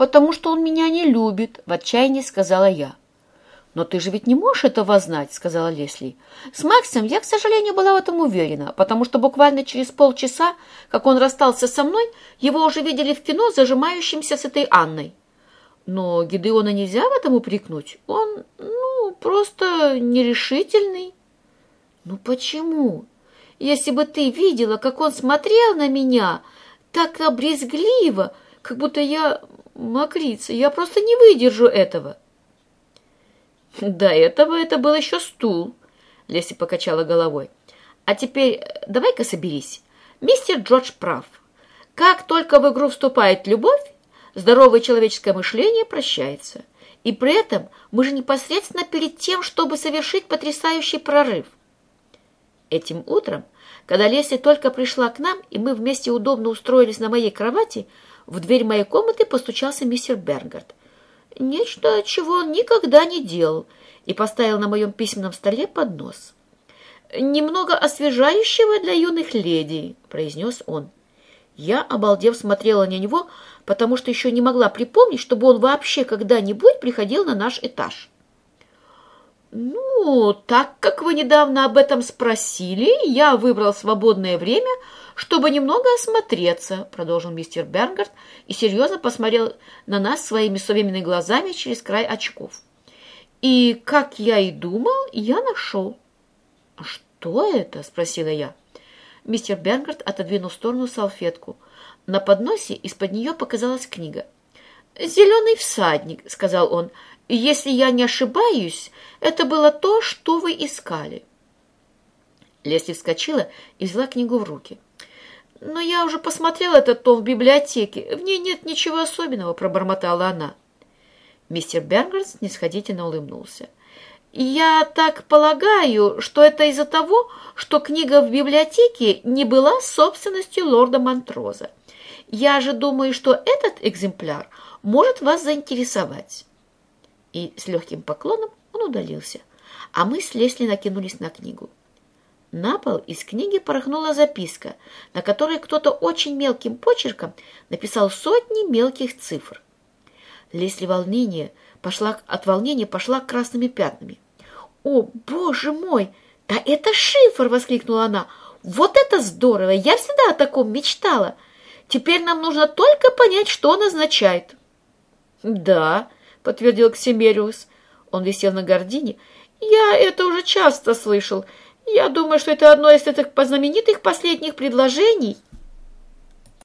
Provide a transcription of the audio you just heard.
потому что он меня не любит», — в отчаянии сказала я. «Но ты же ведь не можешь этого знать», — сказала Лесли. «С Максом я, к сожалению, была в этом уверена, потому что буквально через полчаса, как он расстался со мной, его уже видели в кино зажимающимся с этой Анной. Но Гидеона нельзя в этом упрекнуть. Он, ну, просто нерешительный». «Ну почему? Если бы ты видела, как он смотрел на меня, так обрезгливо, как будто я мокрица, я просто не выдержу этого». До этого это был еще стул, Леси покачала головой. А теперь давай-ка соберись. Мистер Джордж прав. Как только в игру вступает любовь, здоровое человеческое мышление прощается. И при этом мы же непосредственно перед тем, чтобы совершить потрясающий прорыв. Этим утром, когда Лесли только пришла к нам, и мы вместе удобно устроились на моей кровати, в дверь моей комнаты постучался мистер Бернгард нечто, чего он никогда не делал, и поставил на моем письменном столе поднос. «Немного освежающего для юных леди», — произнес он. Я, обалдев, смотрела на него, потому что еще не могла припомнить, чтобы он вообще когда-нибудь приходил на наш этаж. «Ну, так как вы недавно об этом спросили, я выбрал свободное время, чтобы немного осмотреться», — продолжил мистер Бернгард и серьезно посмотрел на нас своими современными глазами через край очков. «И, как я и думал, я нашел». «А что это?» — спросила я. Мистер Бернгард отодвинул в сторону салфетку. На подносе из-под нее показалась книга. «Зеленый всадник», — сказал он. «Если я не ошибаюсь, это было то, что вы искали». Лесли вскочила и взяла книгу в руки. «Но я уже посмотрела этот том в библиотеке. В ней нет ничего особенного», — пробормотала она. Мистер Бернгард снисходительно улыбнулся. «Я так полагаю, что это из-за того, что книга в библиотеке не была собственностью лорда Монтроза. Я же думаю, что этот экземпляр может вас заинтересовать». И с легким поклоном он удалился, а мы с Лесли накинулись на книгу. На пол из книги порохнула записка, на которой кто-то очень мелким почерком написал сотни мелких цифр. Лесли волнение пошла, от волнения пошла красными пятнами. «О, боже мой! Да это шифр!» — воскликнула она. «Вот это здорово! Я всегда о таком мечтала! Теперь нам нужно только понять, что он означает». «Да», — подтвердил Ксимериус. Он висел на гордине. «Я это уже часто слышал. Я думаю, что это одно из этих знаменитых последних предложений —